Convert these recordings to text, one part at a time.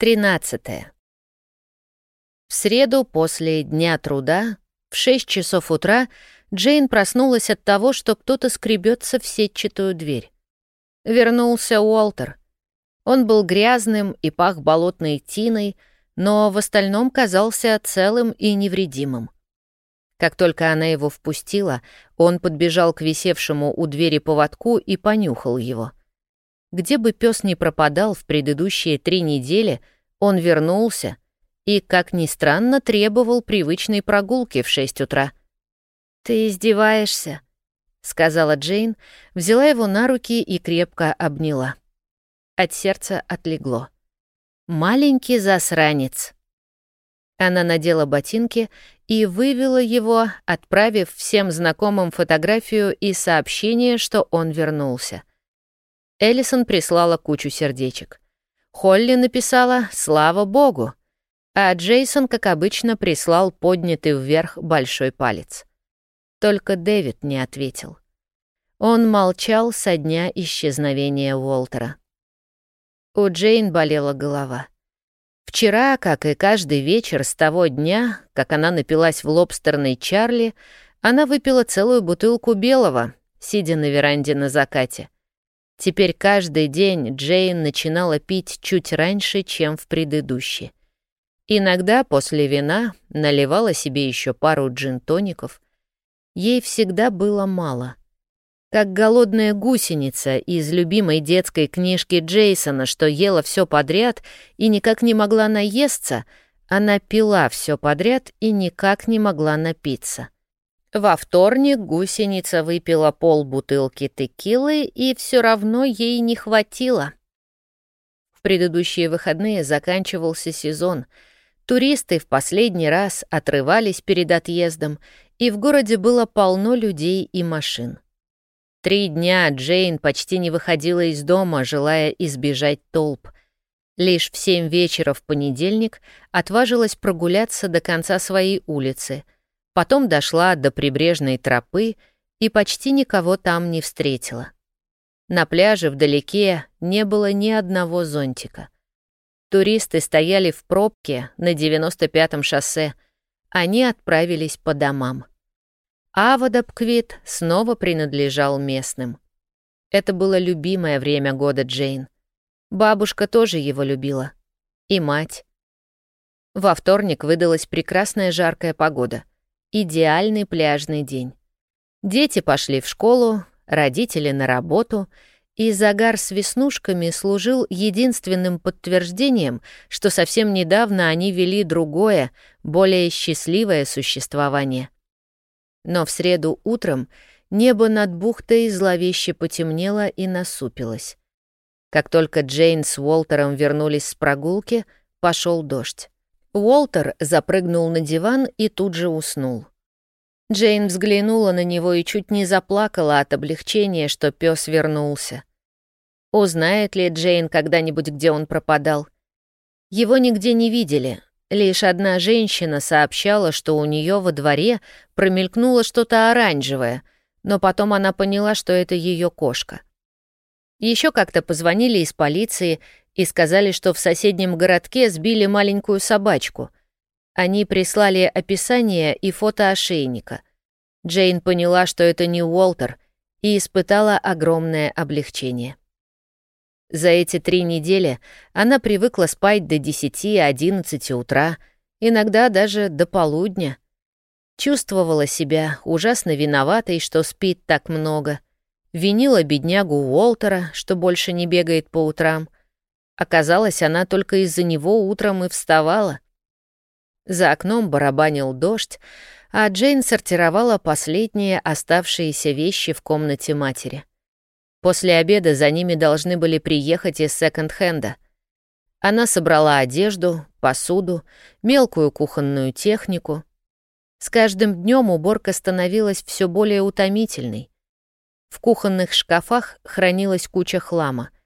13. В среду после дня труда в 6 часов утра Джейн проснулась от того, что кто-то скребется в сетчатую дверь. Вернулся Уолтер. Он был грязным и пах болотной тиной, но в остальном казался целым и невредимым. Как только она его впустила, он подбежал к висевшему у двери поводку и понюхал его. Где бы пес ни пропадал в предыдущие три недели, он вернулся и, как ни странно, требовал привычной прогулки в шесть утра. «Ты издеваешься?» — сказала Джейн, взяла его на руки и крепко обняла. От сердца отлегло. «Маленький засранец». Она надела ботинки и вывела его, отправив всем знакомым фотографию и сообщение, что он вернулся. Эллисон прислала кучу сердечек. Холли написала «Слава Богу», а Джейсон, как обычно, прислал поднятый вверх большой палец. Только Дэвид не ответил. Он молчал со дня исчезновения Уолтера. У Джейн болела голова. Вчера, как и каждый вечер с того дня, как она напилась в лобстерной Чарли, она выпила целую бутылку белого, сидя на веранде на закате — Теперь каждый день Джейн начинала пить чуть раньше, чем в предыдущий. Иногда после вина наливала себе еще пару джин-тоников. Ей всегда было мало. Как голодная гусеница из любимой детской книжки Джейсона, что ела все подряд и никак не могла наесться, она пила все подряд и никак не могла напиться. Во вторник гусеница выпила пол бутылки текилы, и все равно ей не хватило. В предыдущие выходные заканчивался сезон. Туристы в последний раз отрывались перед отъездом, и в городе было полно людей и машин. Три дня Джейн почти не выходила из дома, желая избежать толп. Лишь в семь вечера в понедельник отважилась прогуляться до конца своей улицы — Потом дошла до прибрежной тропы и почти никого там не встретила. На пляже вдалеке не было ни одного зонтика. Туристы стояли в пробке на 95-м шоссе. Они отправились по домам. Авадабквит снова принадлежал местным. Это было любимое время года Джейн. Бабушка тоже его любила. И мать. Во вторник выдалась прекрасная жаркая погода. Идеальный пляжный день. Дети пошли в школу, родители на работу, и загар с веснушками служил единственным подтверждением, что совсем недавно они вели другое, более счастливое существование. Но в среду утром небо над бухтой зловеще потемнело и насупилось. Как только Джейн с Уолтером вернулись с прогулки, пошел дождь. Уолтер запрыгнул на диван и тут же уснул. Джейн взглянула на него и чуть не заплакала от облегчения, что пес вернулся. Узнает ли Джейн когда-нибудь, где он пропадал? Его нигде не видели. Лишь одна женщина сообщала, что у нее во дворе промелькнуло что-то оранжевое, но потом она поняла, что это ее кошка. Еще как-то позвонили из полиции и сказали, что в соседнем городке сбили маленькую собачку. Они прислали описание и фото ошейника. Джейн поняла, что это не Уолтер, и испытала огромное облегчение. За эти три недели она привыкла спать до 10-11 утра, иногда даже до полудня. Чувствовала себя ужасно виноватой, что спит так много. Винила беднягу Уолтера, что больше не бегает по утрам — Оказалось, она только из-за него утром и вставала. За окном барабанил дождь, а Джейн сортировала последние оставшиеся вещи в комнате матери. После обеда за ними должны были приехать из секонд-хенда. Она собрала одежду, посуду, мелкую кухонную технику. С каждым днем уборка становилась все более утомительной. В кухонных шкафах хранилась куча хлама —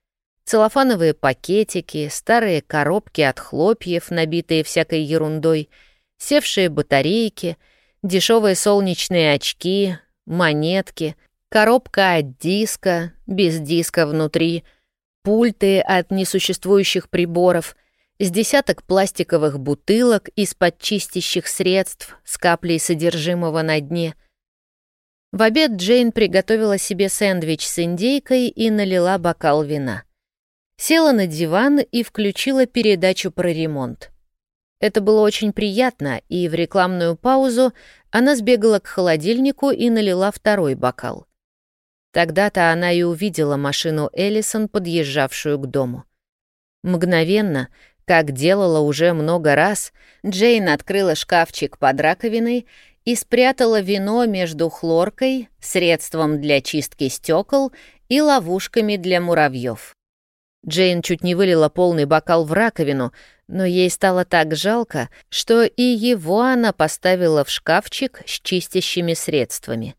целлофановые пакетики, старые коробки от хлопьев, набитые всякой ерундой, севшие батарейки, дешевые солнечные очки, монетки, коробка от диска, без диска внутри, пульты от несуществующих приборов, с десяток пластиковых бутылок из-под чистящих средств с каплей содержимого на дне. В обед Джейн приготовила себе сэндвич с индейкой и налила бокал вина. Села на диван и включила передачу про ремонт. Это было очень приятно, и в рекламную паузу она сбегала к холодильнику и налила второй бокал. Тогда-то она и увидела машину Эллисон, подъезжавшую к дому. Мгновенно, как делала уже много раз, Джейн открыла шкафчик под раковиной и спрятала вино между хлоркой, средством для чистки стекол и ловушками для муравьев. Джейн чуть не вылила полный бокал в раковину, но ей стало так жалко, что и его она поставила в шкафчик с чистящими средствами.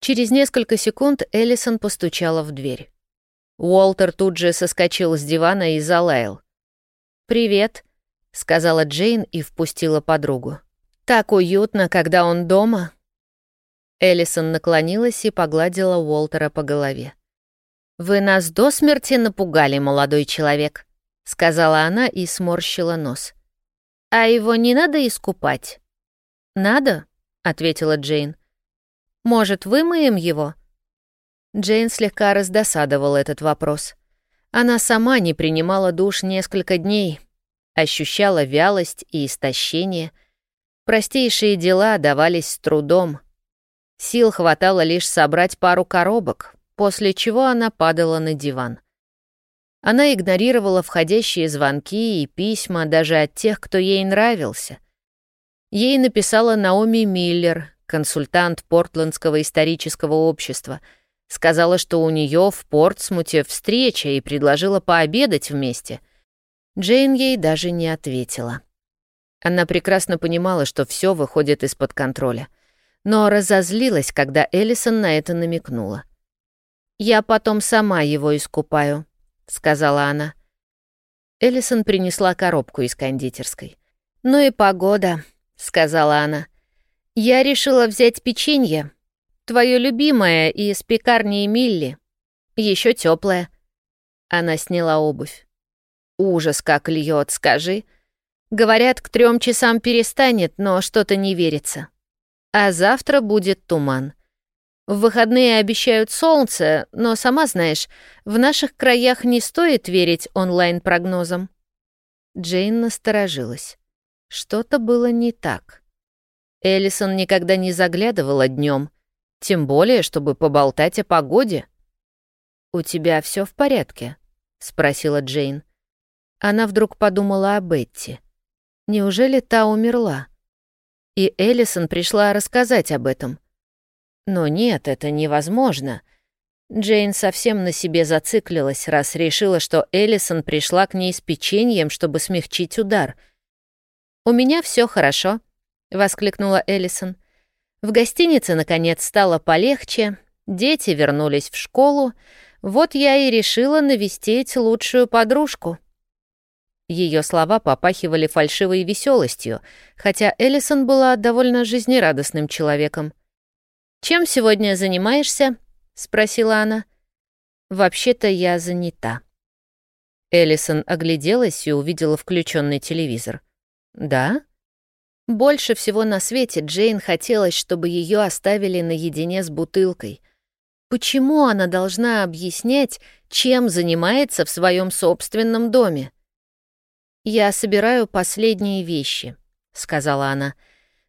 Через несколько секунд Эллисон постучала в дверь. Уолтер тут же соскочил с дивана и залаял. «Привет», — сказала Джейн и впустила подругу. «Так уютно, когда он дома». Эллисон наклонилась и погладила Уолтера по голове. «Вы нас до смерти напугали, молодой человек», — сказала она и сморщила нос. «А его не надо искупать?» «Надо», — ответила Джейн. «Может, вымоем его?» Джейн слегка раздосадовал этот вопрос. Она сама не принимала душ несколько дней, ощущала вялость и истощение. Простейшие дела давались с трудом. Сил хватало лишь собрать пару коробок, после чего она падала на диван. Она игнорировала входящие звонки и письма даже от тех, кто ей нравился. Ей написала Наоми Миллер, консультант Портландского исторического общества. Сказала, что у нее в Портсмуте встреча и предложила пообедать вместе. Джейн ей даже не ответила. Она прекрасно понимала, что все выходит из-под контроля, но разозлилась, когда Эллисон на это намекнула. «Я потом сама его искупаю», — сказала она. Эллисон принесла коробку из кондитерской. «Ну и погода», — сказала она. «Я решила взять печенье. Твое любимое из пекарни Милли. Еще теплое. Она сняла обувь. «Ужас, как льет, скажи. Говорят, к трем часам перестанет, но что-то не верится. А завтра будет туман. В выходные обещают солнце, но, сама знаешь, в наших краях не стоит верить онлайн-прогнозам». Джейн насторожилась. Что-то было не так. Эллисон никогда не заглядывала днем, тем более, чтобы поболтать о погоде. «У тебя все в порядке?» — спросила Джейн. Она вдруг подумала о Бетти. Неужели та умерла? И Эллисон пришла рассказать об этом — но нет, это невозможно. Джейн совсем на себе зациклилась, раз решила, что Эллисон пришла к ней с печеньем, чтобы смягчить удар. «У меня все хорошо», — воскликнула Эллисон. «В гостинице, наконец, стало полегче, дети вернулись в школу, вот я и решила навестить лучшую подружку». Ее слова попахивали фальшивой веселостью, хотя Эллисон была довольно жизнерадостным человеком. «Чем сегодня занимаешься?» — спросила она. «Вообще-то я занята». Эллисон огляделась и увидела включенный телевизор. «Да?» Больше всего на свете Джейн хотелось, чтобы ее оставили наедине с бутылкой. Почему она должна объяснять, чем занимается в своем собственном доме? «Я собираю последние вещи», — сказала она.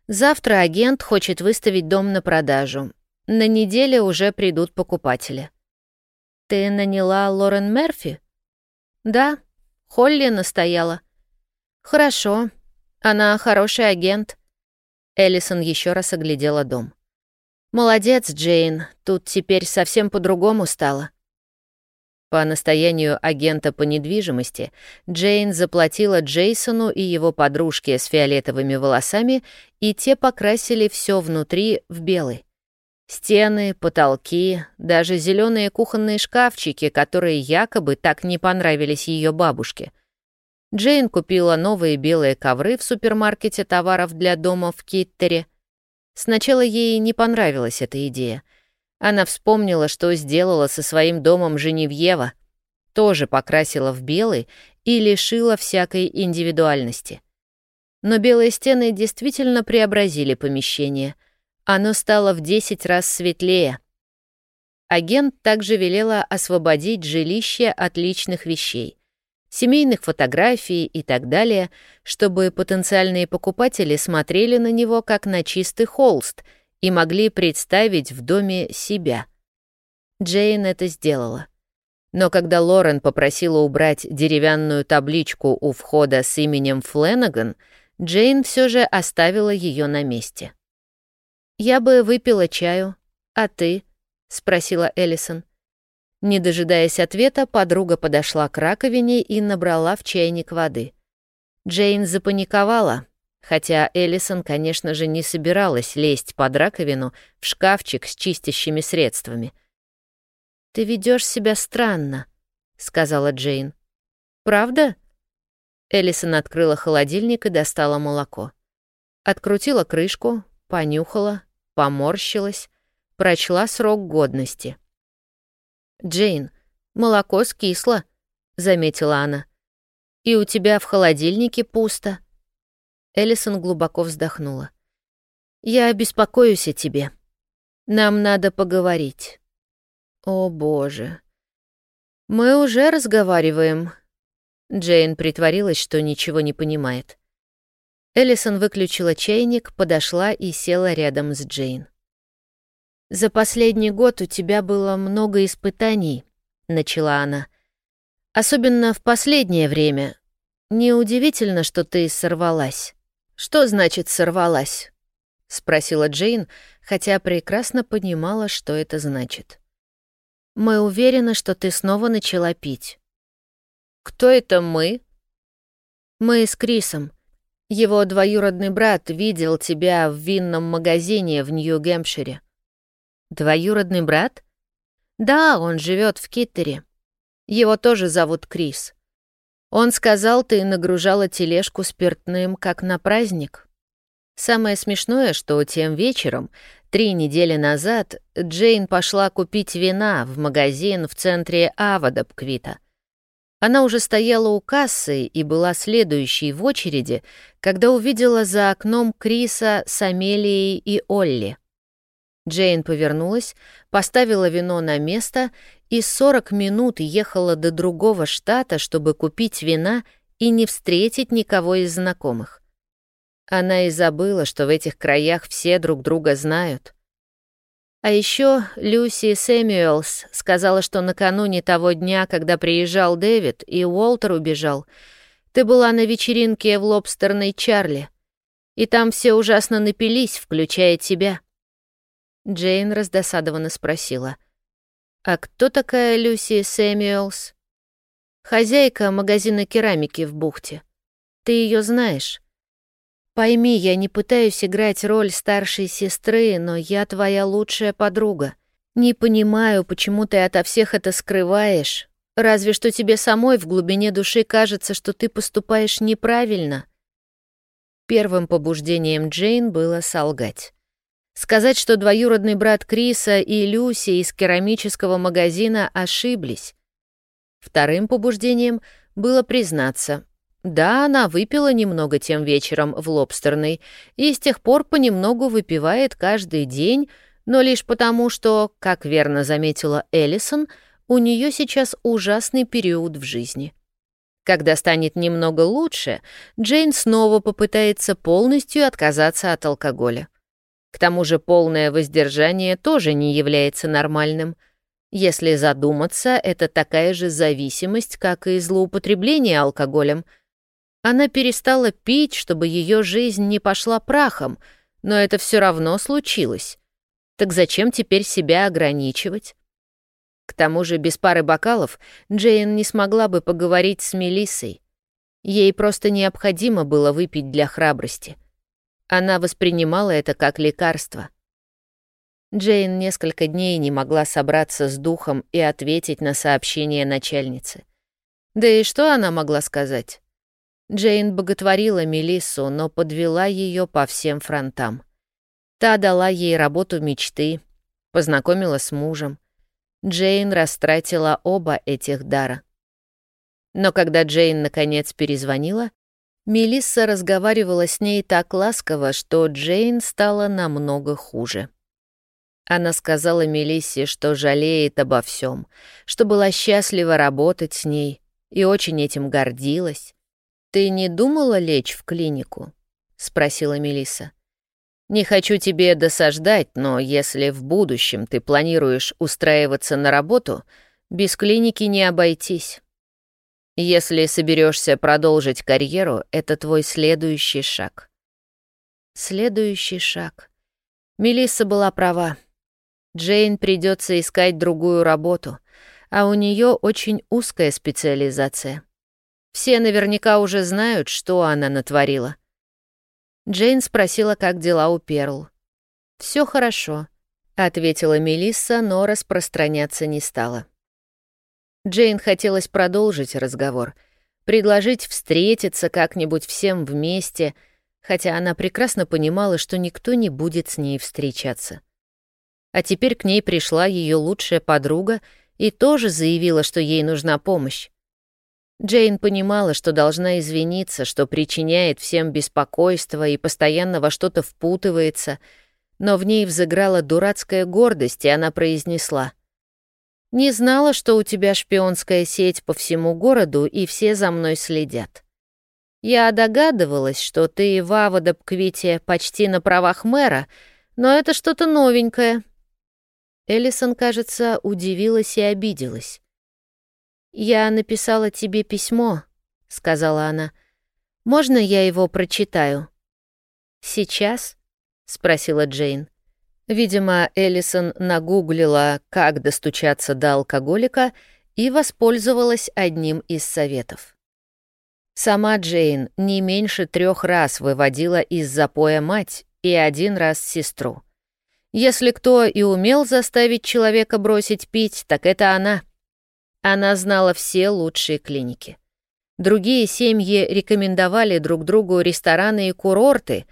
Завтра агент хочет выставить дом на продажу. На неделе уже придут покупатели. Ты наняла Лорен Мерфи? Да, Холли настояла. Хорошо, она хороший агент. Эллисон еще раз оглядела дом. Молодец, Джейн, тут теперь совсем по-другому стало. По настоянию агента по недвижимости Джейн заплатила Джейсону и его подружке с фиолетовыми волосами, и те покрасили все внутри в белый. Стены, потолки, даже зеленые кухонные шкафчики, которые якобы так не понравились ее бабушке. Джейн купила новые белые ковры в супермаркете товаров для дома в Киттере. Сначала ей не понравилась эта идея — она вспомнила, что сделала со своим домом Женевьева. Тоже покрасила в белый и лишила всякой индивидуальности. Но белые стены действительно преобразили помещение. Оно стало в 10 раз светлее. Агент также велела освободить жилище от личных вещей, семейных фотографий и так далее, чтобы потенциальные покупатели смотрели на него как на чистый холст и могли представить в доме себя. Джейн это сделала. Но когда Лорен попросила убрать деревянную табличку у входа с именем Фленаган, Джейн все же оставила ее на месте. «Я бы выпила чаю. А ты?» — спросила Эллисон. Не дожидаясь ответа, подруга подошла к раковине и набрала в чайник воды. Джейн запаниковала, хотя Эллисон, конечно же, не собиралась лезть под раковину в шкафчик с чистящими средствами — «Ты ведешь себя странно», — сказала Джейн. «Правда?» Эллисон открыла холодильник и достала молоко. Открутила крышку, понюхала, поморщилась, прочла срок годности. «Джейн, молоко скисло», — заметила она. «И у тебя в холодильнике пусто». Эллисон глубоко вздохнула. «Я беспокоюсь о тебе. Нам надо поговорить». «О боже. Мы уже разговариваем». Джейн притворилась, что ничего не понимает. Эллисон выключила чайник, подошла и села рядом с Джейн. «За последний год у тебя было много испытаний», — начала она. «Особенно в последнее время. Неудивительно, что ты сорвалась». «Что значит «сорвалась»?» — спросила Джейн, хотя прекрасно понимала, что это значит. Мы уверены, что ты снова начала пить. Кто это мы? Мы с Крисом. Его двоюродный брат видел тебя в винном магазине в Нью-Гэмпшире. Двоюродный брат? Да, он живет в Киттере. Его тоже зовут Крис. Он сказал, ты нагружала тележку спиртным, как на праздник. Самое смешное, что тем вечером Три недели назад Джейн пошла купить вина в магазин в центре Авадабквита. Она уже стояла у кассы и была следующей в очереди, когда увидела за окном Криса с Амелией и Олли. Джейн повернулась, поставила вино на место и 40 минут ехала до другого штата, чтобы купить вина и не встретить никого из знакомых. Она и забыла, что в этих краях все друг друга знают. А еще Люси Сэмюэлс сказала, что накануне того дня, когда приезжал Дэвид и Уолтер убежал, ты была на вечеринке в лобстерной Чарли, и там все ужасно напились, включая тебя. Джейн раздосадованно спросила. «А кто такая Люси Сэмюэлс?» «Хозяйка магазина керамики в бухте. Ты ее знаешь?» Пойми, я не пытаюсь играть роль старшей сестры, но я твоя лучшая подруга. Не понимаю, почему ты ото всех это скрываешь. Разве что тебе самой в глубине души кажется, что ты поступаешь неправильно. Первым побуждением Джейн было солгать. Сказать, что двоюродный брат Криса и Люси из керамического магазина ошиблись. Вторым побуждением было признаться, да, она выпила немного тем вечером в лобстерной и с тех пор понемногу выпивает каждый день, но лишь потому, что, как верно заметила Эллисон, у нее сейчас ужасный период в жизни. Когда станет немного лучше, Джейн снова попытается полностью отказаться от алкоголя. К тому же полное воздержание тоже не является нормальным. Если задуматься, это такая же зависимость, как и злоупотребление алкоголем — она перестала пить, чтобы ее жизнь не пошла прахом, но это все равно случилось. Так зачем теперь себя ограничивать? К тому же без пары бокалов Джейн не смогла бы поговорить с Мелиссой. Ей просто необходимо было выпить для храбрости. Она воспринимала это как лекарство. Джейн несколько дней не могла собраться с духом и ответить на сообщение начальницы. Да и что она могла сказать? Джейн боготворила Мелиссу, но подвела ее по всем фронтам. Та дала ей работу мечты, познакомила с мужем. Джейн растратила оба этих дара. Но когда Джейн наконец перезвонила, Мелисса разговаривала с ней так ласково, что Джейн стала намного хуже. Она сказала Мелиссе, что жалеет обо всем, что была счастлива работать с ней и очень этим гордилась. «Ты не думала лечь в клинику?» — спросила Мелисса. «Не хочу тебе досаждать, но если в будущем ты планируешь устраиваться на работу, без клиники не обойтись. Если соберешься продолжить карьеру, это твой следующий шаг». Следующий шаг. Мелисса была права. Джейн придется искать другую работу, а у нее очень узкая специализация. Все наверняка уже знают, что она натворила. Джейн спросила, как дела у Перл. Все хорошо», — ответила Мелисса, но распространяться не стала. Джейн хотелось продолжить разговор, предложить встретиться как-нибудь всем вместе, хотя она прекрасно понимала, что никто не будет с ней встречаться. А теперь к ней пришла ее лучшая подруга и тоже заявила, что ей нужна помощь. Джейн понимала, что должна извиниться, что причиняет всем беспокойство и постоянно во что-то впутывается, но в ней взыграла дурацкая гордость, и она произнесла. «Не знала, что у тебя шпионская сеть по всему городу, и все за мной следят. Я догадывалась, что ты в Авадабквите почти на правах мэра, но это что-то новенькое». Эллисон, кажется, удивилась и обиделась. «Я написала тебе письмо», — сказала она. «Можно я его прочитаю?» «Сейчас?» — спросила Джейн. Видимо, Эллисон нагуглила, как достучаться до алкоголика, и воспользовалась одним из советов. Сама Джейн не меньше трех раз выводила из запоя мать и один раз сестру. Если кто и умел заставить человека бросить пить, так это она — она знала все лучшие клиники. Другие семьи рекомендовали друг другу рестораны и курорты,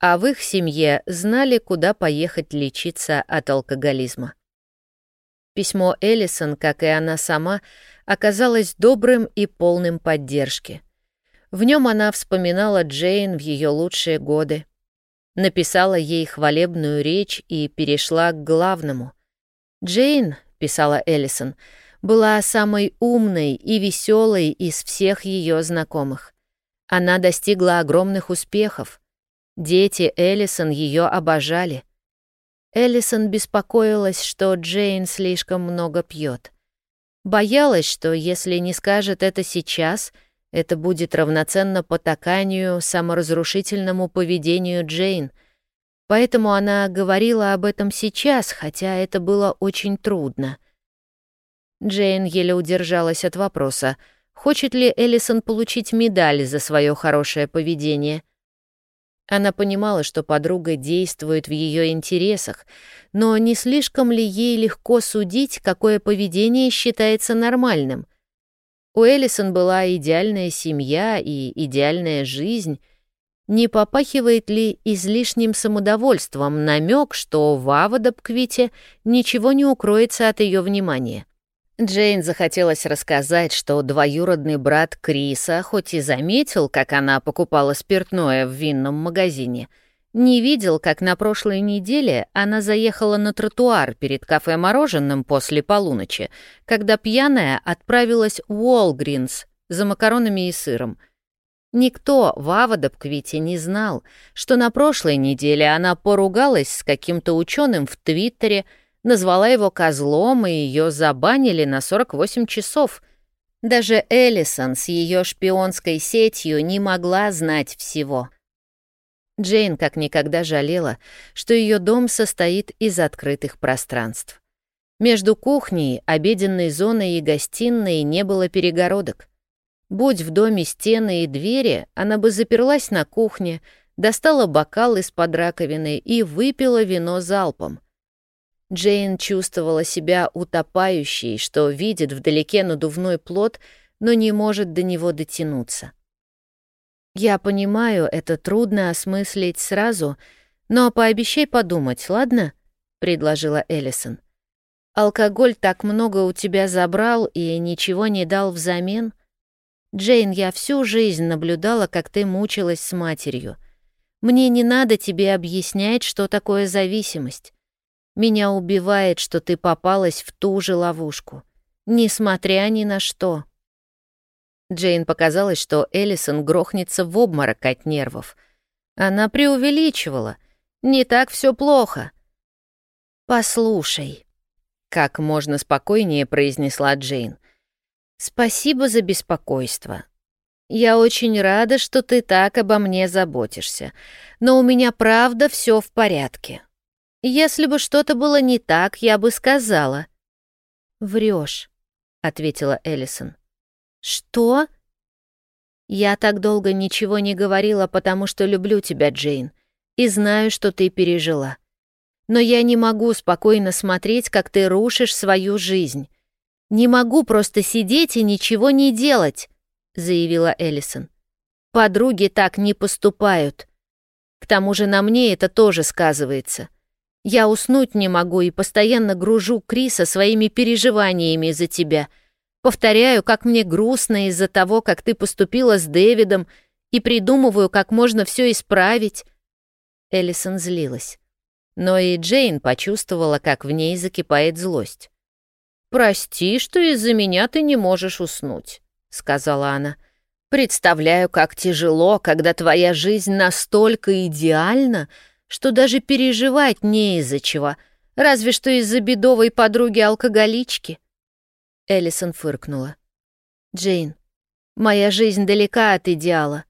а в их семье знали, куда поехать лечиться от алкоголизма. Письмо Эллисон, как и она сама, оказалось добрым и полным поддержки. В нем она вспоминала Джейн в ее лучшие годы, написала ей хвалебную речь и перешла к главному. «Джейн», — писала Эллисон, — была самой умной и веселой из всех ее знакомых. Она достигла огромных успехов. Дети Эллисон ее обожали. Эллисон беспокоилась, что Джейн слишком много пьет. Боялась, что если не скажет это сейчас, это будет равноценно потаканию саморазрушительному поведению Джейн. Поэтому она говорила об этом сейчас, хотя это было очень трудно — Джейн еле удержалась от вопроса, хочет ли Эллисон получить медаль за свое хорошее поведение. Она понимала, что подруга действует в ее интересах, но не слишком ли ей легко судить, какое поведение считается нормальным? У Эллисон была идеальная семья и идеальная жизнь. Не попахивает ли излишним самодовольством намек, что в Авадабквите ничего не укроется от ее внимания? Джейн захотелось рассказать, что двоюродный брат Криса, хоть и заметил, как она покупала спиртное в винном магазине, не видел, как на прошлой неделе она заехала на тротуар перед кафе-мороженым после полуночи, когда пьяная отправилась в Уолгринс за макаронами и сыром. Никто в Авадабквите не знал, что на прошлой неделе она поругалась с каким-то ученым в Твиттере, назвала его козлом, и ее забанили на 48 часов. Даже Эллисон с ее шпионской сетью не могла знать всего. Джейн как никогда жалела, что ее дом состоит из открытых пространств. Между кухней, обеденной зоной и гостиной не было перегородок. Будь в доме стены и двери, она бы заперлась на кухне, достала бокал из-под раковины и выпила вино залпом. Джейн чувствовала себя утопающей, что видит вдалеке надувной плод, но не может до него дотянуться. «Я понимаю, это трудно осмыслить сразу, но пообещай подумать, ладно?» — предложила Эллисон. «Алкоголь так много у тебя забрал и ничего не дал взамен. Джейн, я всю жизнь наблюдала, как ты мучилась с матерью. Мне не надо тебе объяснять, что такое зависимость. Меня убивает, что ты попалась в ту же ловушку, несмотря ни на что. Джейн показалось, что Эллисон грохнется в обморок от нервов. Она преувеличивала. Не так все плохо. «Послушай», — как можно спокойнее произнесла Джейн. «Спасибо за беспокойство. Я очень рада, что ты так обо мне заботишься, но у меня правда все в порядке. Если бы что-то было не так, я бы сказала». Врешь, ответила Эллисон. «Что?» «Я так долго ничего не говорила, потому что люблю тебя, Джейн, и знаю, что ты пережила. Но я не могу спокойно смотреть, как ты рушишь свою жизнь. Не могу просто сидеть и ничего не делать», — заявила Эллисон. «Подруги так не поступают. К тому же на мне это тоже сказывается. Я уснуть не могу и постоянно гружу Криса своими переживаниями за тебя — Повторяю, как мне грустно из-за того, как ты поступила с Дэвидом, и придумываю, как можно все исправить. Эллисон злилась. Но и Джейн почувствовала, как в ней закипает злость. «Прости, что из-за меня ты не можешь уснуть», — сказала она. «Представляю, как тяжело, когда твоя жизнь настолько идеальна, что даже переживать не из-за чего, разве что из-за бедовой подруги-алкоголички». Эллисон фыркнула. «Джейн, моя жизнь далека от идеала.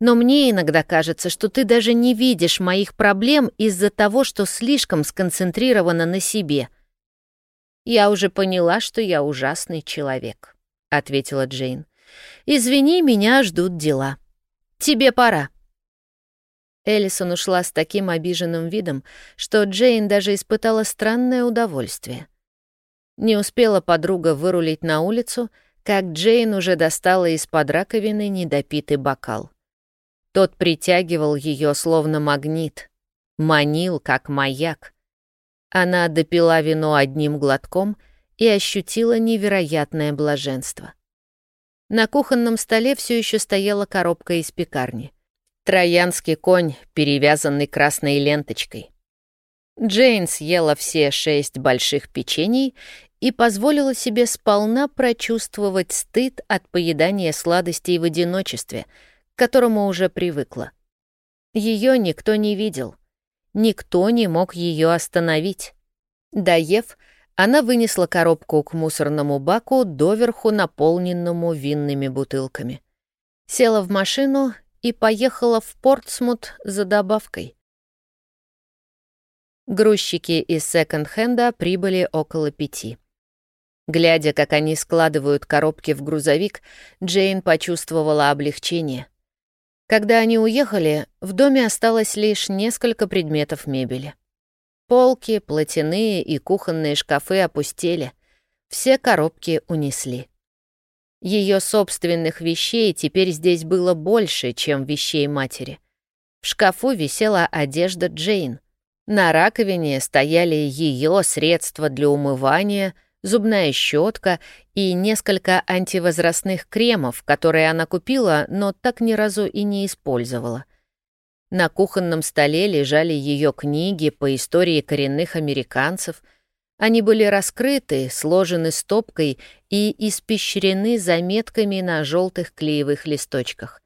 Но мне иногда кажется, что ты даже не видишь моих проблем из-за того, что слишком сконцентрирована на себе». «Я уже поняла, что я ужасный человек», — ответила Джейн. «Извини, меня ждут дела. Тебе пора». Эллисон ушла с таким обиженным видом, что Джейн даже испытала странное удовольствие — не успела подруга вырулить на улицу, как Джейн уже достала из-под раковины недопитый бокал. Тот притягивал ее словно магнит, манил, как маяк. Она допила вино одним глотком и ощутила невероятное блаженство. На кухонном столе все еще стояла коробка из пекарни. Троянский конь, перевязанный красной ленточкой. Джейн съела все шесть больших печений и позволила себе сполна прочувствовать стыд от поедания сладостей в одиночестве, к которому уже привыкла. Ее никто не видел, никто не мог ее остановить. Доев, она вынесла коробку к мусорному баку, доверху наполненному винными бутылками. Села в машину и поехала в Портсмут за добавкой. Грузчики из секонд-хенда прибыли около пяти. Глядя, как они складывают коробки в грузовик, Джейн почувствовала облегчение. Когда они уехали, в доме осталось лишь несколько предметов мебели. Полки, платяные и кухонные шкафы опустели. Все коробки унесли. Ее собственных вещей теперь здесь было больше, чем вещей матери. В шкафу висела одежда Джейн. На раковине стояли ее средства для умывания — зубная щетка и несколько антивозрастных кремов, которые она купила, но так ни разу и не использовала. На кухонном столе лежали ее книги по истории коренных американцев. Они были раскрыты, сложены стопкой и испещрены заметками на желтых клеевых листочках.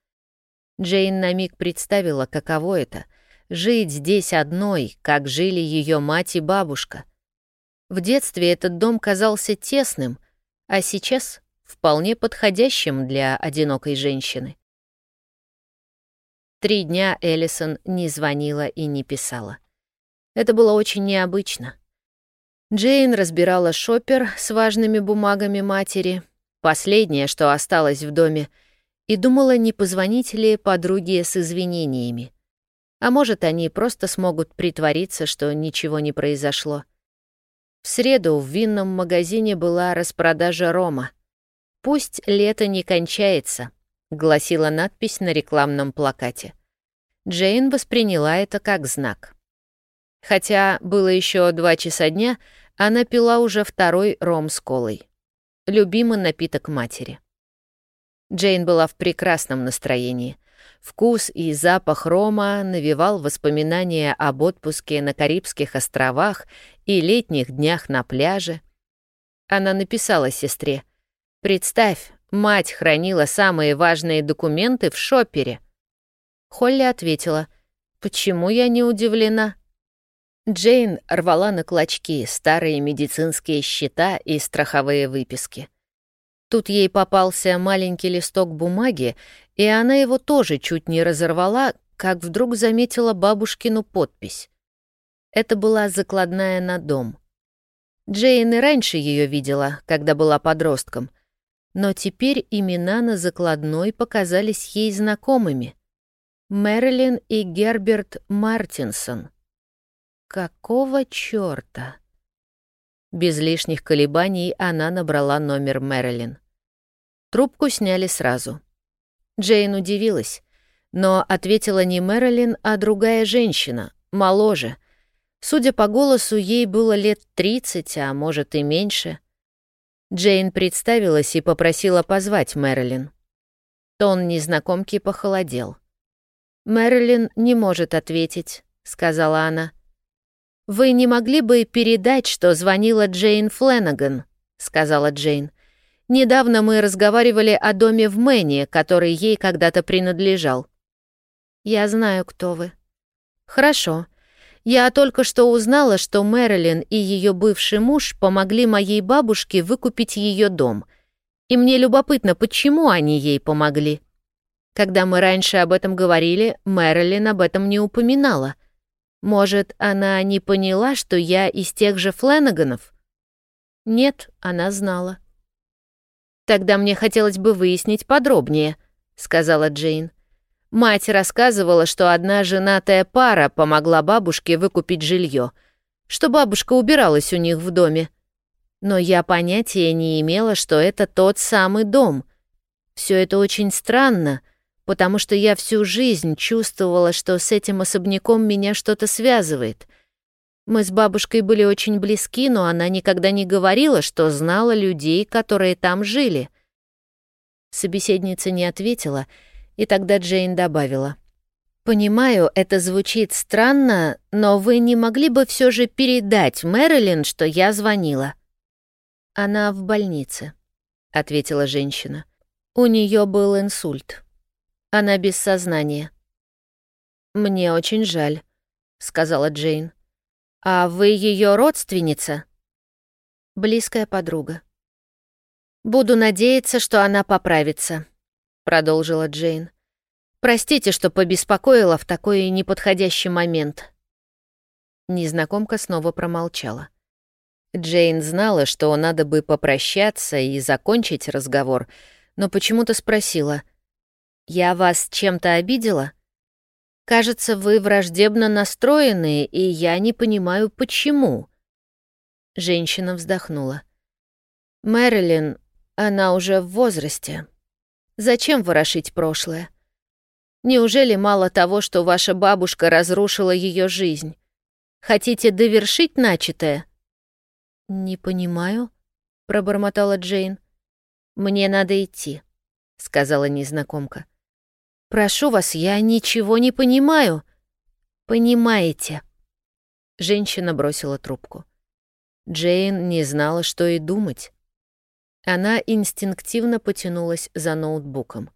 Джейн на миг представила, каково это — жить здесь одной, как жили ее мать и бабушка — в детстве этот дом казался тесным, а сейчас вполне подходящим для одинокой женщины. Три дня Эллисон не звонила и не писала. Это было очень необычно. Джейн разбирала шопер с важными бумагами матери, последнее, что осталось в доме, и думала, не позвонить ли подруге с извинениями. А может, они просто смогут притвориться, что ничего не произошло. В среду в винном магазине была распродажа рома. «Пусть лето не кончается», — гласила надпись на рекламном плакате. Джейн восприняла это как знак. Хотя было еще два часа дня, она пила уже второй ром с колой. Любимый напиток матери. Джейн была в прекрасном настроении. Вкус и запах рома навевал воспоминания об отпуске на Карибских островах и летних днях на пляже. Она написала сестре. «Представь, мать хранила самые важные документы в шопере». Холли ответила. «Почему я не удивлена?» Джейн рвала на клочки старые медицинские счета и страховые выписки. Тут ей попался маленький листок бумаги, и она его тоже чуть не разорвала, как вдруг заметила бабушкину подпись. Это была закладная на дом. Джейн и раньше ее видела, когда была подростком, но теперь имена на закладной показались ей знакомыми. Мэрилин и Герберт Мартинсон. Какого чёрта? Без лишних колебаний она набрала номер Мэрилин. Трубку сняли сразу. Джейн удивилась, но ответила не Мэрилин, а другая женщина, моложе. Судя по голосу, ей было лет 30, а может и меньше. Джейн представилась и попросила позвать Мэрилин. Тон незнакомки похолодел. «Мэрилин не может ответить», — сказала она. «Вы не могли бы передать, что звонила Джейн Фленаган?» — сказала Джейн. Недавно мы разговаривали о доме в Мэне, который ей когда-то принадлежал. Я знаю, кто вы. Хорошо. Я только что узнала, что Мэрилин и ее бывший муж помогли моей бабушке выкупить ее дом. И мне любопытно, почему они ей помогли. Когда мы раньше об этом говорили, Мэрилин об этом не упоминала. Может, она не поняла, что я из тех же Фленаганов? Нет, она знала. «Тогда мне хотелось бы выяснить подробнее», — сказала Джейн. Мать рассказывала, что одна женатая пара помогла бабушке выкупить жилье, что бабушка убиралась у них в доме. Но я понятия не имела, что это тот самый дом. Все это очень странно, потому что я всю жизнь чувствовала, что с этим особняком меня что-то связывает — мы с бабушкой были очень близки, но она никогда не говорила, что знала людей, которые там жили. Собеседница не ответила, и тогда Джейн добавила. «Понимаю, это звучит странно, но вы не могли бы все же передать Мэрилин, что я звонила?» «Она в больнице», — ответила женщина. «У нее был инсульт. Она без сознания». «Мне очень жаль», — сказала Джейн. «А вы ее родственница?» «Близкая подруга». «Буду надеяться, что она поправится», — продолжила Джейн. «Простите, что побеспокоила в такой неподходящий момент». Незнакомка снова промолчала. Джейн знала, что надо бы попрощаться и закончить разговор, но почему-то спросила. «Я вас чем-то обидела?» Кажется, вы враждебно настроены, и я не понимаю, почему». Женщина вздохнула. «Мэрилин, она уже в возрасте. Зачем ворошить прошлое? Неужели мало того, что ваша бабушка разрушила ее жизнь? Хотите довершить начатое?» «Не понимаю», — пробормотала Джейн. «Мне надо идти», — сказала незнакомка. «Прошу вас, я ничего не понимаю». «Понимаете». Женщина бросила трубку. Джейн не знала, что и думать. Она инстинктивно потянулась за ноутбуком.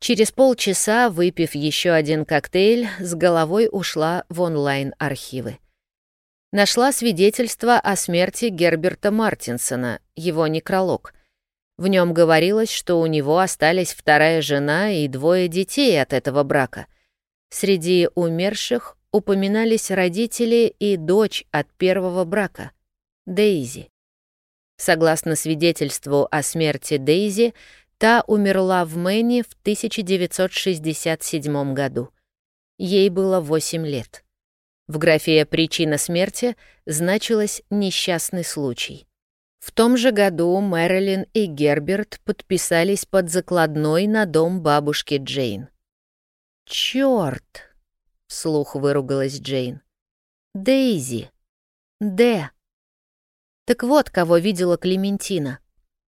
Через полчаса, выпив еще один коктейль, с головой ушла в онлайн-архивы. Нашла свидетельство о смерти Герберта Мартинсона, его некролог — в нем говорилось, что у него остались вторая жена и двое детей от этого брака. Среди умерших упоминались родители и дочь от первого брака, Дейзи. Согласно свидетельству о смерти Дейзи, та умерла в Мэне в 1967 году. Ей было 8 лет. В графе «Причина смерти» значилось «несчастный случай». В том же году Мэрилин и Герберт подписались под закладной на дом бабушки Джейн. «Чёрт!» — вслух выругалась Джейн. «Дейзи! Д!» Так вот, кого видела Клементина.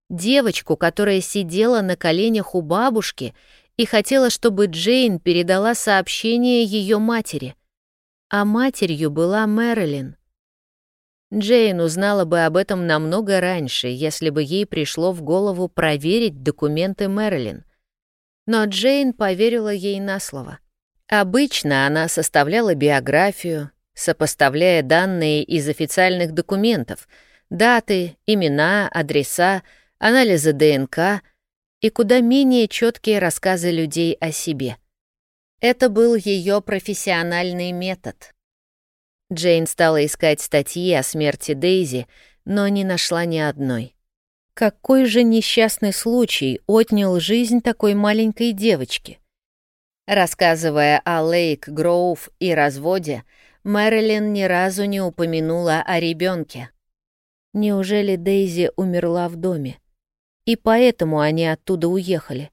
девочку, которая сидела на коленях у бабушки и хотела, чтобы Джейн передала сообщение ее матери. А матерью была Мэрилин. Джейн узнала бы об этом намного раньше, если бы ей пришло в голову проверить документы Мэрилин. Но Джейн поверила ей на слово. Обычно она составляла биографию, сопоставляя данные из официальных документов, даты, имена, адреса, анализы ДНК и куда менее четкие рассказы людей о себе. Это был ее профессиональный метод. Джейн стала искать статьи о смерти Дейзи, но не нашла ни одной. Какой же несчастный случай отнял жизнь такой маленькой девочки? Рассказывая о Лейк Гроув и разводе, Мэрилин ни разу не упомянула о ребенке. Неужели Дейзи умерла в доме? И поэтому они оттуда уехали.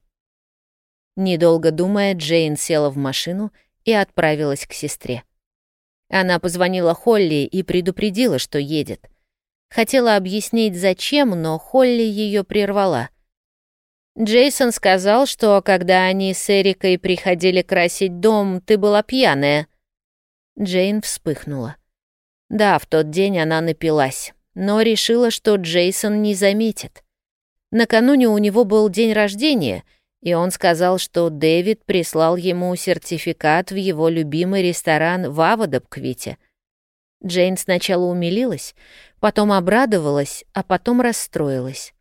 Недолго думая, Джейн села в машину и отправилась к сестре. Она позвонила Холли и предупредила, что едет. Хотела объяснить, зачем, но Холли ее прервала. «Джейсон сказал, что когда они с Эрикой приходили красить дом, ты была пьяная». Джейн вспыхнула. Да, в тот день она напилась, но решила, что Джейсон не заметит. Накануне у него был день рождения — и он сказал, что Дэвид прислал ему сертификат в его любимый ресторан в Авадабквите. Джейн сначала умилилась, потом обрадовалась, а потом расстроилась.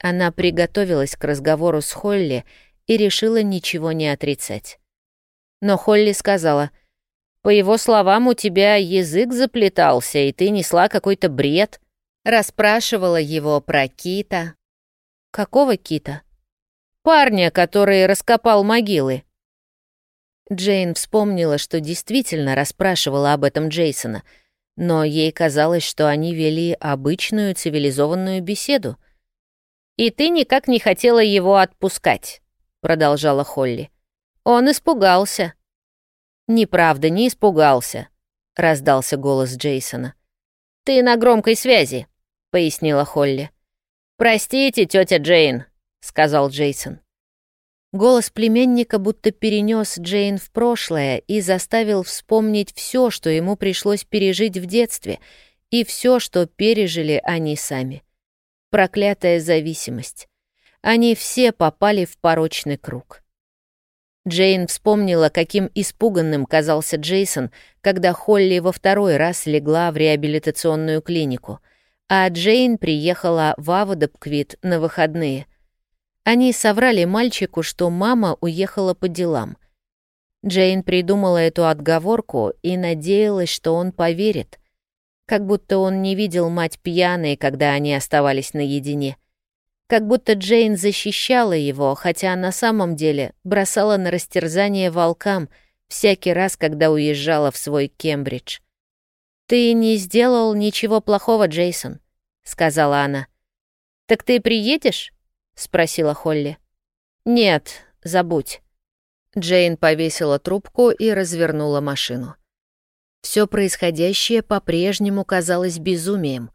Она приготовилась к разговору с Холли и решила ничего не отрицать. Но Холли сказала, «По его словам, у тебя язык заплетался, и ты несла какой-то бред». Расспрашивала его про Кита. «Какого Кита?» Парня, который раскопал могилы. Джейн вспомнила, что действительно расспрашивала об этом Джейсона, но ей казалось, что они вели обычную цивилизованную беседу. «И ты никак не хотела его отпускать», — продолжала Холли. «Он испугался». «Неправда, не испугался», — раздался голос Джейсона. «Ты на громкой связи», — пояснила Холли. «Простите, тетя Джейн, — сказал Джейсон. Голос племенника будто перенес Джейн в прошлое и заставил вспомнить все, что ему пришлось пережить в детстве, и все, что пережили они сами. Проклятая зависимость. Они все попали в порочный круг. Джейн вспомнила, каким испуганным казался Джейсон, когда Холли во второй раз легла в реабилитационную клинику, а Джейн приехала в Аводопквит на выходные — они соврали мальчику, что мама уехала по делам. Джейн придумала эту отговорку и надеялась, что он поверит. Как будто он не видел мать пьяной, когда они оставались наедине. Как будто Джейн защищала его, хотя на самом деле бросала на растерзание волкам всякий раз, когда уезжала в свой Кембридж. «Ты не сделал ничего плохого, Джейсон», — сказала она. «Так ты приедешь?» — спросила Холли. «Нет, забудь». Джейн повесила трубку и развернула машину. Все происходящее по-прежнему казалось безумием,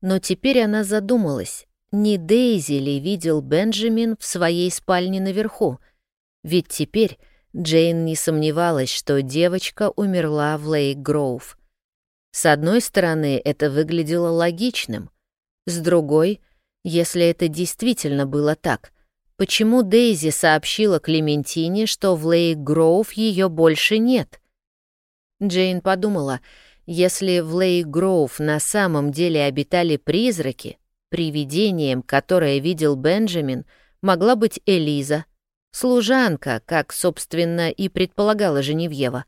но теперь она задумалась, не Дейзи ли видел Бенджамин в своей спальне наверху, ведь теперь Джейн не сомневалась, что девочка умерла в Лейк-Гроув. С одной стороны, это выглядело логичным, с другой — если это действительно было так, почему Дейзи сообщила Клементине, что в Лейк-Гроув ее больше нет? Джейн подумала, если в Лейк-Гроув на самом деле обитали призраки, привидением, которое видел Бенджамин, могла быть Элиза, служанка, как, собственно, и предполагала Женевьева.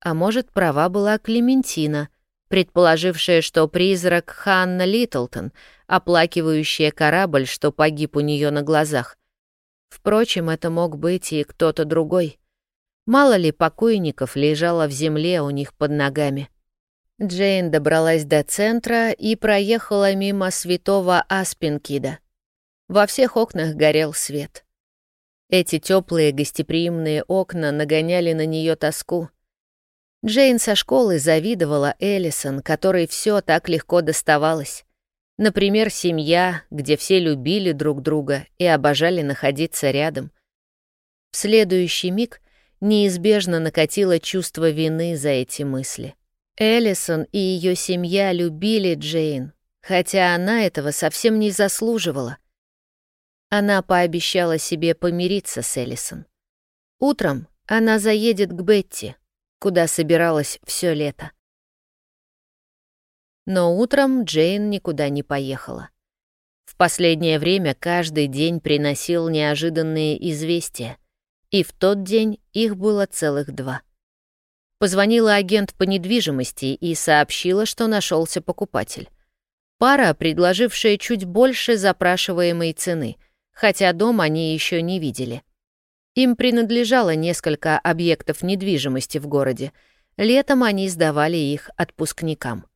А может, права была Клементина, предположившая, что призрак Ханна Литлтон, оплакивающая корабль, что погиб у нее на глазах. Впрочем, это мог быть и кто-то другой. Мало ли покойников лежало в земле у них под ногами. Джейн добралась до центра и проехала мимо святого Аспинкида. Во всех окнах горел свет. Эти теплые гостеприимные окна нагоняли на нее тоску — Джейн со школы завидовала Эллисон, которой все так легко доставалось. Например, семья, где все любили друг друга и обожали находиться рядом. В следующий миг неизбежно накатило чувство вины за эти мысли. Эллисон и ее семья любили Джейн, хотя она этого совсем не заслуживала. Она пообещала себе помириться с Эллисон. Утром она заедет к Бетти, куда собиралась все лето. Но утром Джейн никуда не поехала. В последнее время каждый день приносил неожиданные известия, и в тот день их было целых два. Позвонила агент по недвижимости и сообщила, что нашелся покупатель. Пара, предложившая чуть больше запрашиваемой цены, хотя дом они еще не видели. Им принадлежало несколько объектов недвижимости в городе. Летом они сдавали их отпускникам.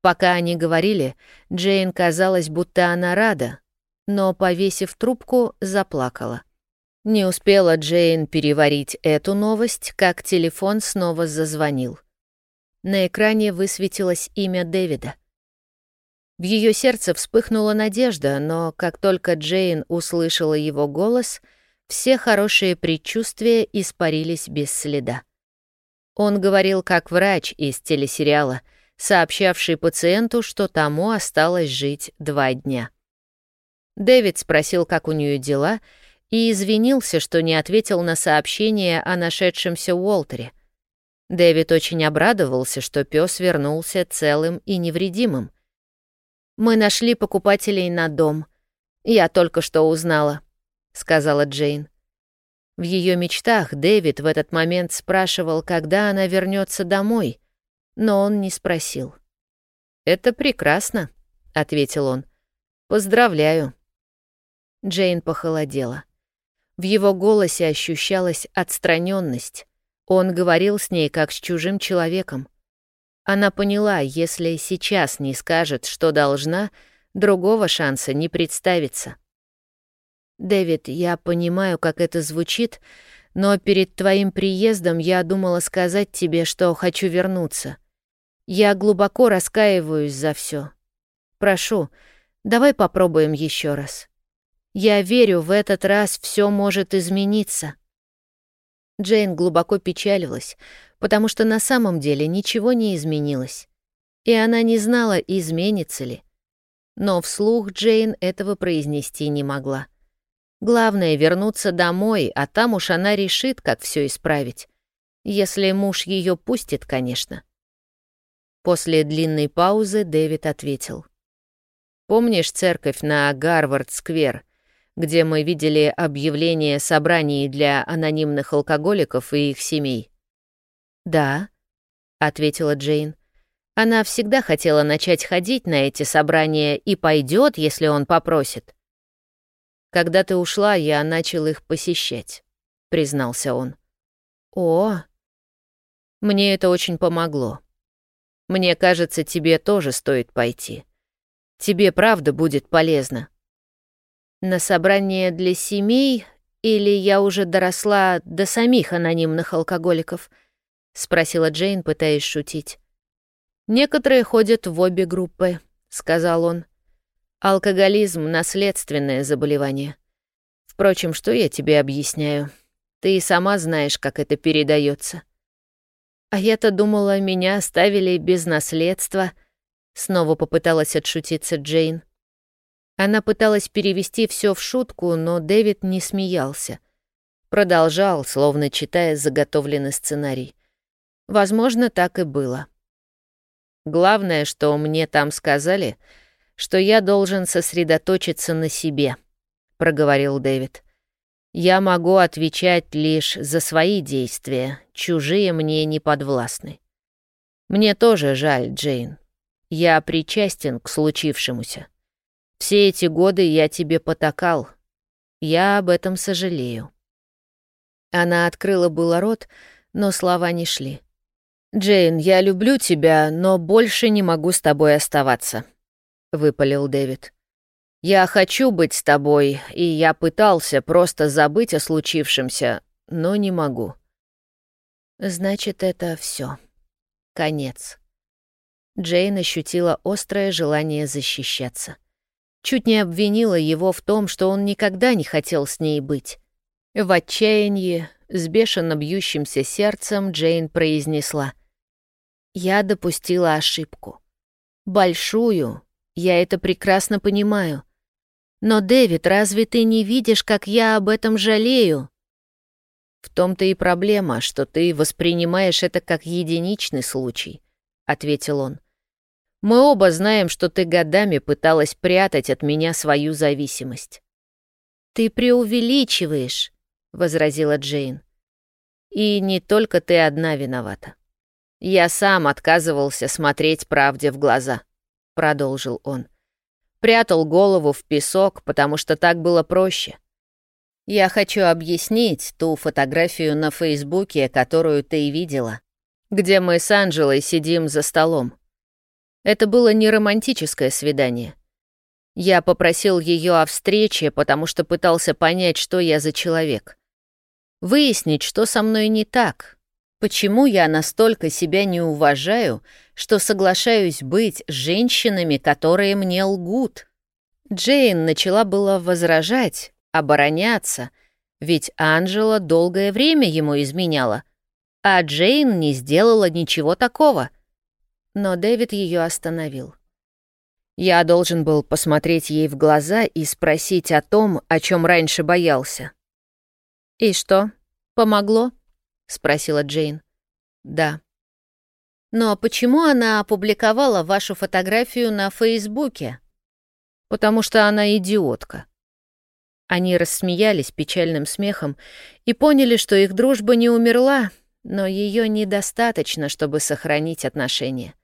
Пока они говорили, Джейн казалось, будто она рада, но, повесив трубку, заплакала. Не успела Джейн переварить эту новость, как телефон снова зазвонил. На экране высветилось имя Дэвида. В ее сердце вспыхнула надежда, но как только Джейн услышала его голос, все хорошие предчувствия испарились без следа. Он говорил как врач из телесериала — сообщавший пациенту, что тому осталось жить два дня. Дэвид спросил, как у нее дела, и извинился, что не ответил на сообщение о нашедшемся Уолтере. Дэвид очень обрадовался, что пес вернулся целым и невредимым. «Мы нашли покупателей на дом. Я только что узнала», — сказала Джейн. В ее мечтах Дэвид в этот момент спрашивал, когда она вернется домой — но он не спросил. «Это прекрасно», — ответил он. «Поздравляю». Джейн похолодела. В его голосе ощущалась отстраненность. Он говорил с ней как с чужим человеком. Она поняла, если сейчас не скажет, что должна, другого шанса не представится. «Дэвид, я понимаю, как это звучит, но перед твоим приездом я думала сказать тебе, что хочу вернуться. Я глубоко раскаиваюсь за все. Прошу, давай попробуем еще раз. Я верю, в этот раз все может измениться. Джейн глубоко печалилась, потому что на самом деле ничего не изменилось. И она не знала, изменится ли. Но вслух Джейн этого произнести не могла. Главное — вернуться домой, а там уж она решит, как все исправить. Если муж ее пустит, конечно. После длинной паузы Дэвид ответил. «Помнишь церковь на Гарвард-сквер, где мы видели объявление собраний для анонимных алкоголиков и их семей?» «Да», — ответила Джейн. «Она всегда хотела начать ходить на эти собрания и пойдет, если он попросит». «Когда ты ушла, я начал их посещать», — признался он. «О!» «Мне это очень помогло. Мне кажется, тебе тоже стоит пойти. Тебе правда будет полезно. На собрание для семей или я уже доросла до самих анонимных алкоголиков? Спросила Джейн, пытаясь шутить. Некоторые ходят в обе группы, сказал он. Алкоголизм — наследственное заболевание. Впрочем, что я тебе объясняю? Ты и сама знаешь, как это передается. «А я-то думала, меня оставили без наследства», — снова попыталась отшутиться Джейн. Она пыталась перевести все в шутку, но Дэвид не смеялся. Продолжал, словно читая заготовленный сценарий. Возможно, так и было. Главное, что мне там сказали, что я должен сосредоточиться на себе, проговорил Дэвид. Я могу отвечать лишь за свои действия, чужие мне не подвластны. Мне тоже жаль, Джейн. Я причастен к случившемуся. Все эти годы я тебе потакал. Я об этом сожалею. Она открыла было рот, но слова не шли. «Джейн, я люблю тебя, но больше не могу с тобой оставаться», — выпалил Дэвид. Я хочу быть с тобой, и я пытался просто забыть о случившемся, но не могу. Значит, это все. Конец. Джейн ощутила острое желание защищаться. Чуть не обвинила его в том, что он никогда не хотел с ней быть. В отчаянии, с бешено бьющимся сердцем Джейн произнесла. «Я допустила ошибку. Большую, я это прекрасно понимаю. Но, Дэвид, разве ты не видишь, как я об этом жалею?» «В том-то и проблема, что ты воспринимаешь это как единичный случай», — ответил он. «Мы оба знаем, что ты годами пыталась прятать от меня свою зависимость». «Ты преувеличиваешь», — возразила Джейн. «И не только ты одна виновата. Я сам отказывался смотреть правде в глаза», — продолжил он. Прятал голову в песок, потому что так было проще. Я хочу объяснить ту фотографию на Фейсбуке, которую ты видела, где мы с Анжелой сидим за столом. Это было не романтическое свидание. Я попросил ее о встрече, потому что пытался понять, что я за человек. Выяснить, что со мной не так, почему я настолько себя не уважаю, что соглашаюсь быть с женщинами, которые мне лгут. Джейн начала было возражать, обороняться, ведь Анжела долгое время ему изменяла, а Джейн не сделала ничего такого. Но Дэвид ее остановил. Я должен был посмотреть ей в глаза и спросить о том, о чем раньше боялся. «И что, помогло?» — спросила Джейн. «Да». «Но почему она опубликовала вашу фотографию на Фейсбуке?» «Потому что она идиотка», они рассмеялись печальным смехом и поняли, что их дружба не умерла, но ее недостаточно, чтобы сохранить отношения.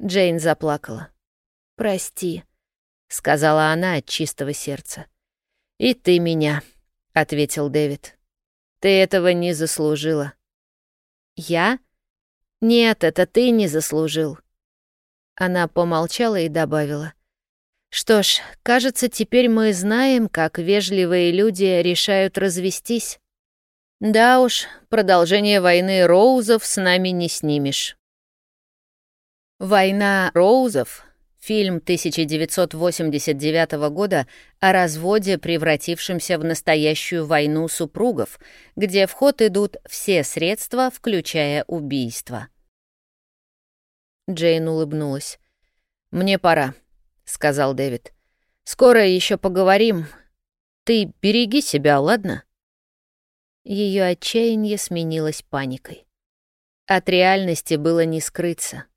Джейн заплакала. «Прости», — сказала она от чистого сердца. «И ты меня», — ответил Дэвид. «Ты этого не заслужила». «Я? Нет, это ты не заслужил». Она помолчала и добавила. Что ж, кажется, теперь мы знаем, как вежливые люди решают развестись. Да уж, продолжение войны Роузов с нами не снимешь. «Война Роузов» — фильм 1989 года о разводе, превратившемся в настоящую войну супругов, где в ход идут все средства, включая убийство. Джейн улыбнулась. «Мне пора сказал Дэвид. «Скоро еще поговорим. Ты береги себя, ладно?» Ее отчаяние сменилось паникой. От реальности было не скрыться.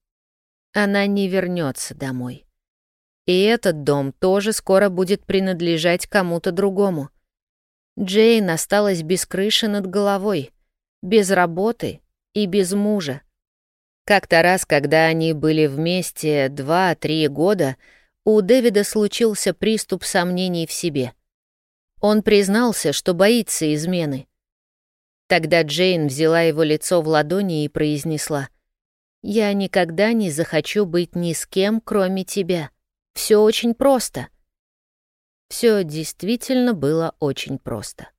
Она не вернется домой. И этот дом тоже скоро будет принадлежать кому-то другому. Джейн осталась без крыши над головой, без работы и без мужа. Как-то раз, когда они были вместе два-три года, у Дэвида случился приступ сомнений в себе. Он признался, что боится измены. Тогда Джейн взяла его лицо в ладони и произнесла, «Я никогда не захочу быть ни с кем, кроме тебя. Все очень просто». Все действительно было очень просто.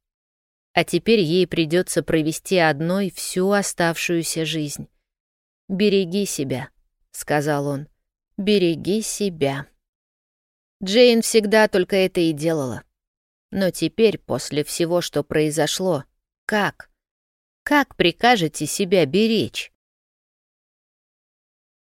А теперь ей придется провести одной всю оставшуюся жизнь. «Береги себя», — сказал он, — «береги себя». Джейн всегда только это и делала. Но теперь, после всего, что произошло, как? Как прикажете себя беречь?